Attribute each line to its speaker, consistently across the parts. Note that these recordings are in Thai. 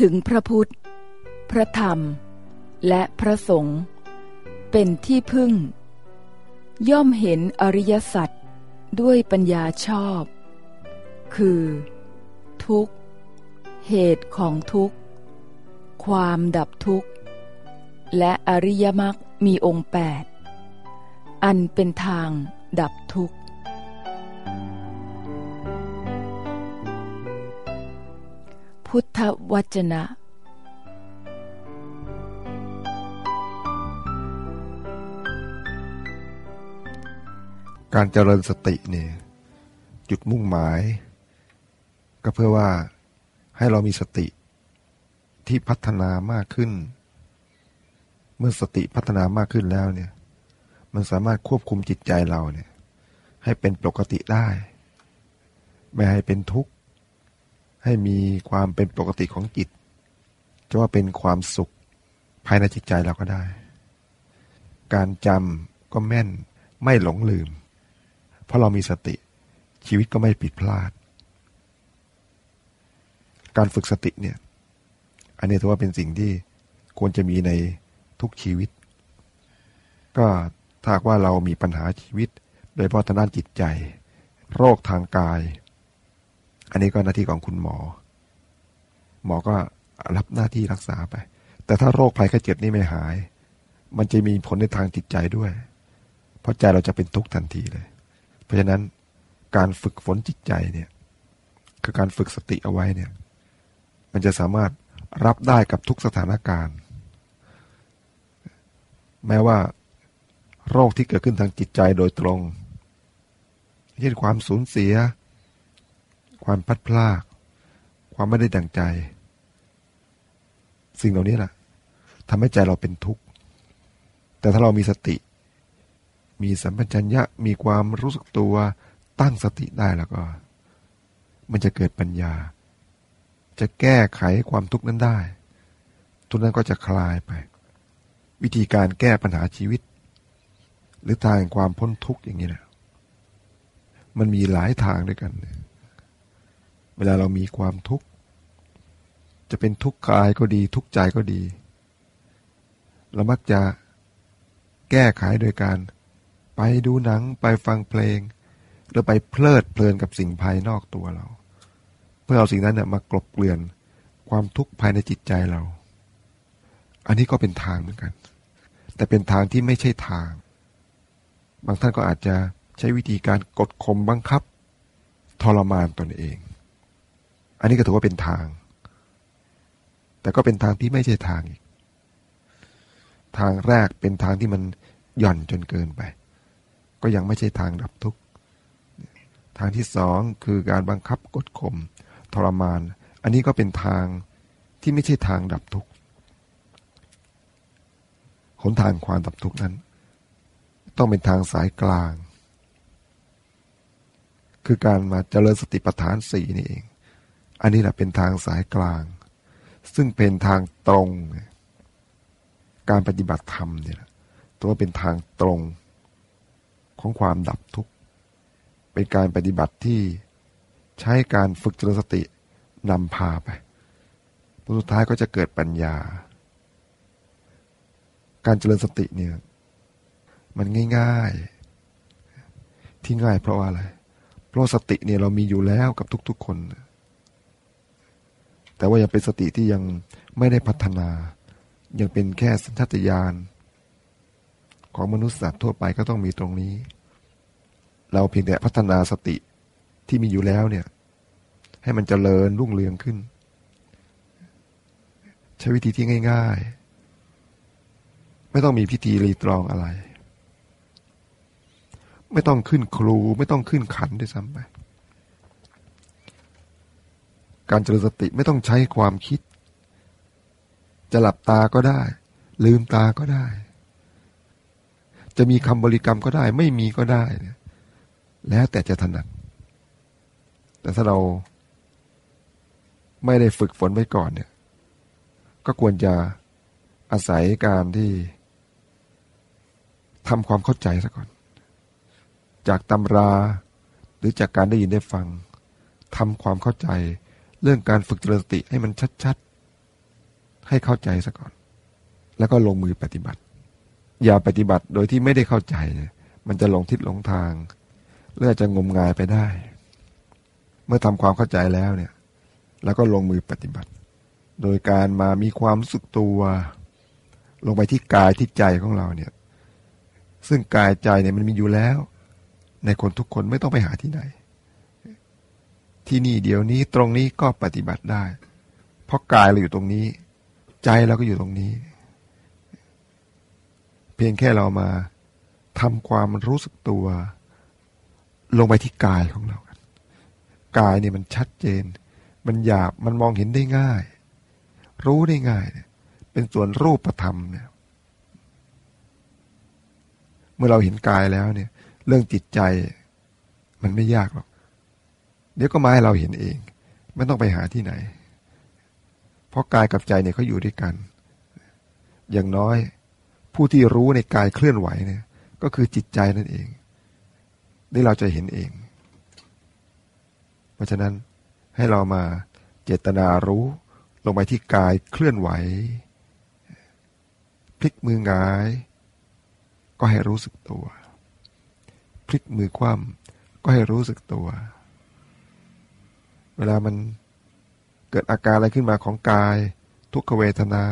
Speaker 1: ถึงพระพุทธ พระธรรม และพระสงฆ์เป็นที่พึ่ง ย่อมเห็นอริยสัจด้วยปัญญาชอบ คือ ทุกข์ เหตุของทุกข์ ความดับทุกข์ และอริยมรรคมีองค์แปดอันเป็นทางดับทุกข์ พุทธวจนะ
Speaker 2: การเจริญสติเนี่ยจุดมุ่งหมาย ก็เพื่อว่าให้เรามีสติที่พัฒนามากขึ้น เมื่อสติพัฒนามากขึ้นแล้วเนี่ย มันสามารถควบคุมจิตใจเราเนี่ย ให้เป็นปกติได้ ไม่ให้เป็นทุกข์ ให้มีความเป็นปกติของจิต จะว่าเป็นความสุขภายในจิตใจเราก็ได้ การจำก็แม่นไม่หลงลืม เพราะเรามีสติชีวิตก็ไม่ผิดพลาด การฝึกสติเนี่ย อันนี้ถือว่าเป็นสิ่งที่ควรจะมีในทุกชีวิต ก็ถ้าว่าเรามีปัญหาชีวิต โดยเฉพาะทางด้านจิตใจ โรคทางกาย อันนี้ก็หน้าที่ของคุณหมอ หมอก็รับหน้าที่รักษาไป แต่ถ้าโรคภัยไข้เจ็บนี่ไม่หาย มันจะมีผลในทางจิตใจด้วย เพราะใจเราจะเป็นทุกข์ทันทีเลย เพราะฉะนั้นการฝึกฝนจิตใจเนี่ย คือการฝึกสติเอาไว้เนี่ย มันจะสามารถรับได้กับทุกสถานการณ์ แม้ว่าโรคที่เกิดขึ้นทางจิตใจโดยตรงเช่นความสูญเสีย ความพัดพลาก ความไม่ได้ดังใจ สิ่งเหล่านี้แหละทำให้ใจเราเป็นทุกข์ แต่ถ้าเรามีสติ มีสัมปชัญญะ มีความรู้สึกตัวตั้งสติได้แล้วก็ มันจะเกิดปัญญา จะแก้ไขความทุกข์นั้นได้ ทุกนั้นก็จะคลายไป วิธีการแก้ปัญหาชีวิต หรือทางความพ้นทุกข์อย่างนี้นะมันมีหลายทางด้วยกันเเวลาเรามีความทุกข์ จะเป็นทุกข์กายก็ดี ทุกข์ใจก็ดี เรามักจะแก้ไขโดยการ ไปดูหนังไปฟังเพลง หรือไปเพลิดเพลินกับสิ่งภายนอกตัวเรา เพื่อเอาสิ่งนั้นเนี่ยมากลบเกลื่อนความทุกข์ภายในจิตใจเรา อันนี้ก็เป็นทางเหมือนกัน แต่เป็นทางที่ไม่ใช่ทาง บางท่านก็อาจจะใช้วิธีการกดข่มบังคับ ทรมานตนเอง อันนี้ก็ถือว่าเป็นทาง แต่ก็เป็นทางที่ไม่ใช่ทางอีก ทางแรกเป็นทางที่มันหย่อนจนเกินไป ก็ยังไม่ใช่ทางดับทุกข์ ทางที่สองคือการบังคับกดข่มทรมาน อันนี้ก็เป็นทางที่ไม่ใช่ทางดับทุกข์ หนทางความดับทุกข์นั้น ต้องเป็นทางสายกลาง คือการมาเจริญสติปัฏฐานสี่นี่เอง อันนี้แหละเป็นทางสายกลาง ซึ่งเป็นทางตรง การปฏิบัติธรรมเนี่ยตัวเป็นทางตรงของความดับทุกข์ เป็นการปฏิบัติที่ใช้การฝึกเจริญสตินำพาไปผลสุดท้ายก็จะเกิดปัญญา การเจริญสติเนี่ย มันง่าย ๆ ที่ง่ายเพราะว่าอะไร เพราะสติเนี่ยเรามีอยู่แล้วกับทุก ๆ คน แต่ว่ายังเป็นสติที่ยังไม่ได้พัฒนา ยังเป็นแค่สัญชาตญาณของมนุษย์สัตว์ทั่วไปก็ต้องมีตรงนี้ เราเพียงแต่พัฒนาสติที่มีอยู่แล้วเนี่ย ให้มันเจริญรุ่งเรืองขึ้น ใช้วิธีที่ง่าย ๆ ไม่ต้องมีพิธีรีตรองอะไร ไม่ต้องขึ้นครู ไม่ต้องขึ้นขันด้วยซ้ำไป การเจริญสติไม่ต้องใช้ความคิด จะหลับตาก็ได้ ลืมตาก็ได้ จะมีคำบริกรรมก็ได้ ไม่มีก็ได้แล้วแต่จะถนัด แต่ถ้าเราไม่ได้ฝึกฝนไว้ก่อนเนี่ย ก็ควรจะอาศัยการที่ทำความเข้าใจซะก่อน จากตำราหรือจากการได้ยินได้ฟังทำความเข้าใจ เรื่องการฝึกเจริญสติให้มันชัดๆ ให้เข้าใจซะก่อน แล้วก็ลงมือปฏิบัติ อย่าปฏิบัติโดยที่ไม่ได้เข้าใจ มันจะหลงทิศหลงทางเลือจะงมงายไปได้ เมื่อทำความเข้าใจแล้วเนี่ย แล้วก็ลงมือปฏิบัติ โดยการมามีความสึกตัว ลงไปที่กายที่ใจของเราเนี่ย ซึ่งกายใจเนี่ยมันมีอยู่แล้ว ในคนทุกคนไม่ต้องไปหาที่ไหน ที่นี่เดี๋ยวนี้ตรงนี้ก็ปฏิบัติได้ เพราะกายเราอยู่ตรงนี้ ใจเราก็อยู่ตรงนี้ เพียงแค่เรามาทำความรู้สึกตัว ลงไปที่กายของเรากายเนี่ยมันชัดเจน มันหยาบมันมองเห็นได้ง่าย รู้ได้ง่ายเนี่ยเป็นส่วนรูปธรรมเนี่ย เมื่อเราเห็นกายแล้วเนี่ย เรื่องจิตใจมันไม่ยากหรอก เดี๋ยวก็มาให้เราเห็นเอง ไม่ต้องไปหาที่ไหน เพราะกายกับใจเนี่ยเขาอยู่ด้วยกัน อย่างน้อยผู้ที่รู้ในกายเคลื่อนไหวเนี่ย ก็คือจิตใจนั่นเอง นี่เราจะเห็นเอง เพราะฉะนั้นให้เรามาเจตนารู้ลงไปที่กายเคลื่อนไหว พลิกมือหงาย ก็ให้รู้สึกตัว พลิกมือคว่ำก็ให้รู้สึกตัว เวลามันเกิดอาการอะไรขึ้นมาของกาย ทุกขเวทนา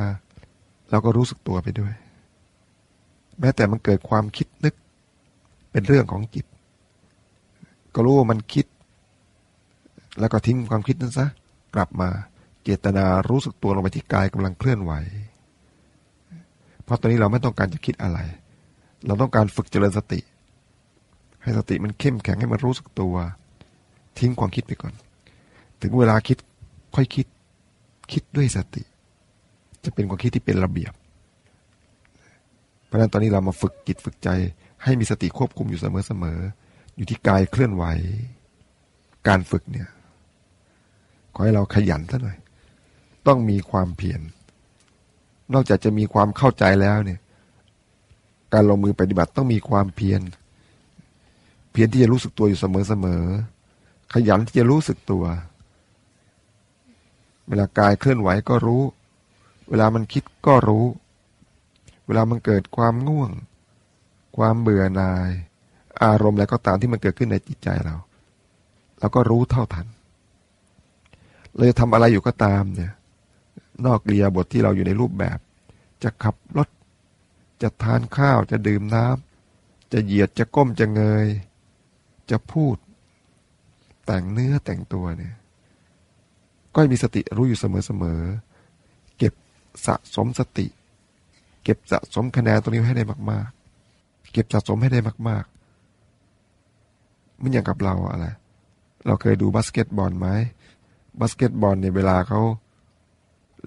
Speaker 2: เราก็รู้สึกตัวไปด้วย แม้แต่มันเกิดความคิดนึก เป็นเรื่องของจิต ก็รู้ว่ามันคิด แล้วก็ทิ้งความคิดนั้นซะกลับมาเจตนารู้สึกตัวลงไปที่กายกำลังเคลื่อนไหว เพราะตอนนี้เราไม่ต้องการจะคิดอะไร เราต้องการฝึกเจริญสติ ให้สติมันเข้มแข็งให้มันรู้สึกตัว ทิ้งความคิดไปก่อน ถึงเวลาคิดค่อยคิด คิดด้วยสติ จะเป็นความคิดที่เป็นระเบียบ เพราะนั้นตอนนี้เรามาฝึกจิตฝึกใจ ให้มีสติควบคุมอยู่เสมอๆอยู่ที่กายเคลื่อนไหว การฝึกเนี่ย ขอให้เราขยันซะหน่อย ต้องมีความเพียรนอกจากจะมีความเข้าใจแล้วเนี่ย การลงมือปฏิบัติต้องมีความเพียร เพียรที่จะรู้สึกตัวอยู่เสมอๆขยันที่จะรู้สึกตัว เวลากายเคลื่อนไหวก็รู้ เวลามันคิดก็รู้ เวลามันเกิดความง่วง ความเบื่อหน่าย อารมณ์อะไรก็ตามที่มันเกิดขึ้นในจิตใจเราเราก็รู้เท่าทันเราจะทำอะไรอยู่ก็ตามเนี่ย นอกเรียบทที่เราอยู่ในรูปแบบ จะขับรถ จะทานข้าวจะดื่มน้ำจะเหยียดจะก้มจะเงย จะพูด แต่งเนื้อแต่งตัวเนี่ย ก็มีสติรู้อยู่เเสมอๆ เก็บสะสมสติ เก็บสะสมคะแนนตรงนี้ให้ได้มาก ๆ เก็บสะสมให้ได้มาก ๆ มันอย่างกับเราอะไร เราเคยดูบาสเกตบอลไหมบาสเกตบอลเนี่ยเวลาเขา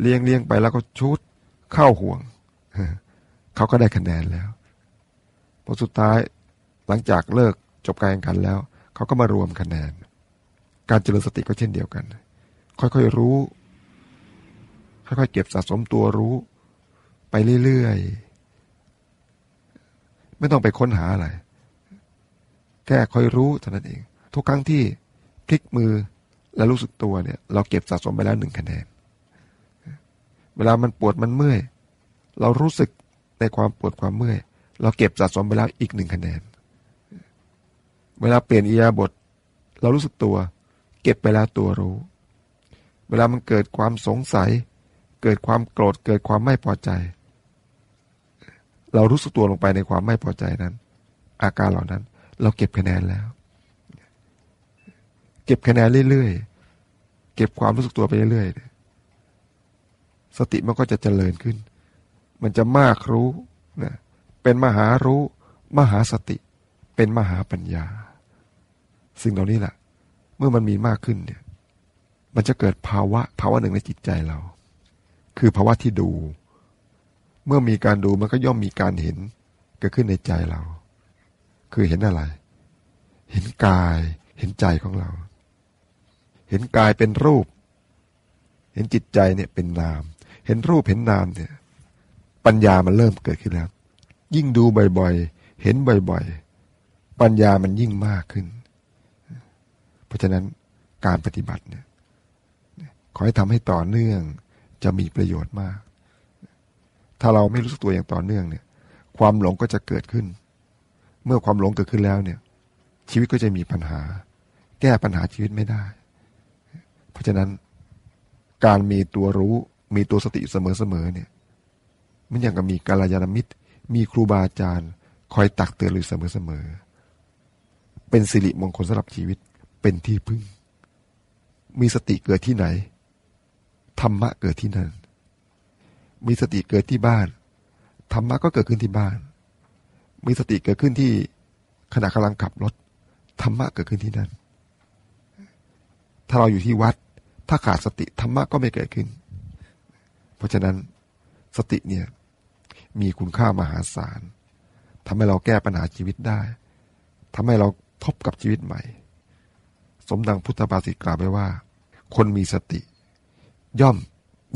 Speaker 2: เลี้ยงเลี้ยงไปแล้วก็ชู้ตเข้าห่วง เขาก็ได้คะแนนแล้วพอสุดท้ายหลังจากเลิกจบการแข่งขันแล้ว เขาก็มารวมคะแนน การเจริญสติก็เช่นเดียวกัน ค่อยๆรู้ ค่อยๆเก็บสะสมตัวรู้ ไปเรื่อยๆ ไม่ต้องไปค้นหาอะไร แค่ค่อยรู้เท่านั้นเอง ทุกครั้งที่พลิกมือและรู้สึกตัวเนี่ย เราเก็บสะสมไปแล้วหนึ่งคะแนน เวลามันปวดมันเมื่อย เรารู้สึกในความปวดความเมื่อย เราเก็บสะสมไปแล้วอีกหนึ่งคะแนน เวลาเปลี่ยนอียาบท เรารู้สึกตัว เก็บไปแล้วตัวรู้ เวลามันเกิดความสงสัย เกิดความโกรธ เกิดความไม่พอใจ เรารู้สึกตัวลงไปในความไม่พอใจนั้น อาการเหล่านั้น เราเก็บคะแนนแล้ว เก็บคะแนนเรื่อยๆ เก็บความรู้สึกตัวไปเรื่อยๆ สติมันก็จะเจริญขึ้น มันจะมากรู้นะเป็นมหารู้ มหาสติ เป็นมหาปัญญา สิ่งเหล่านี้แหละ เมื่อมันมีมากขึ้นเนี่ย มันจะเกิดภาวะภาวะหนึ่งในจิตใจเรา คือภาวะที่ดู เมื่อมีการดูมันก็ย่อมมีการเห็นเกิดขึ้นในใจเรา คือเห็นอะไร เห็นกาย เห็นใจของเรา เห็นกายเป็นรูป เห็นจิตใจเนี่ยเป็นนาม เห็นรูปเห็นนามเนี่ย ปัญญามันเริ่มเกิดขึ้นแล้ว ยิ่งดูบ่อยๆ เห็นบ่อยๆ ปัญญามันยิ่งมากขึ้น เพราะฉะนั้นการปฏิบัติเนี่ย ขอให้ทำให้ต่อเนื่องจะมีประโยชน์มาก ถ้าเราไม่รู้สึกตัวอย่างต่อเนื่องเนี่ย ความหลงก็จะเกิดขึ้น เมื่อความหลงเกิดขึ้นแล้วเนี่ย ชีวิตก็จะมีปัญหา แก้ปัญหาชีวิตไม่ได้ เพราะฉะนั้นการมีตัวรู้มีตัวสติเสมอๆเนี่ย มันอย่างกับมีกาลยานมิตร มีครูบาอาจารย์ คอยตักเตือนอยู่เสมอๆเป็นสิริมงคลสำหรับชีวิตเป็นที่พึ่ง มีสติเกิดที่ไหน ธรรมะเกิดที่นั่น มีสติเกิดที่บ้าน ธรรมะก็เกิดขึ้นที่บ้าน มีสติเกิดขึ้นที่ขณะกำลังขับรถ ธรรมะเกิดขึ้นที่นั่น ถ้าเราอยู่ที่วัด ถ้าขาดสติธรรมะก็ไม่เกิดขึ้น เพราะฉะนั้นสติเนี่ยมีคุณค่ามหาศาลทำให้เราแก้ปัญหาชีวิตได้ทำให้เราพบกับชีวิตใหม่ สมดังพุทธบาษิตกล่าวไว้ว่า คนมีสติ ย่อม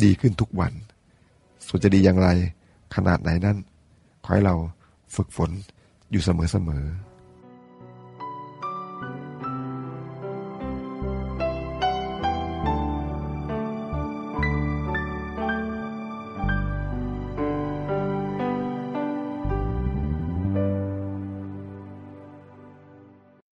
Speaker 2: ดีขึ้นทุกวัน ส่วนจะดีอย่างไร ขนาดไหนนั้น ขอให้เราฝึกฝนอยู่เสมอๆ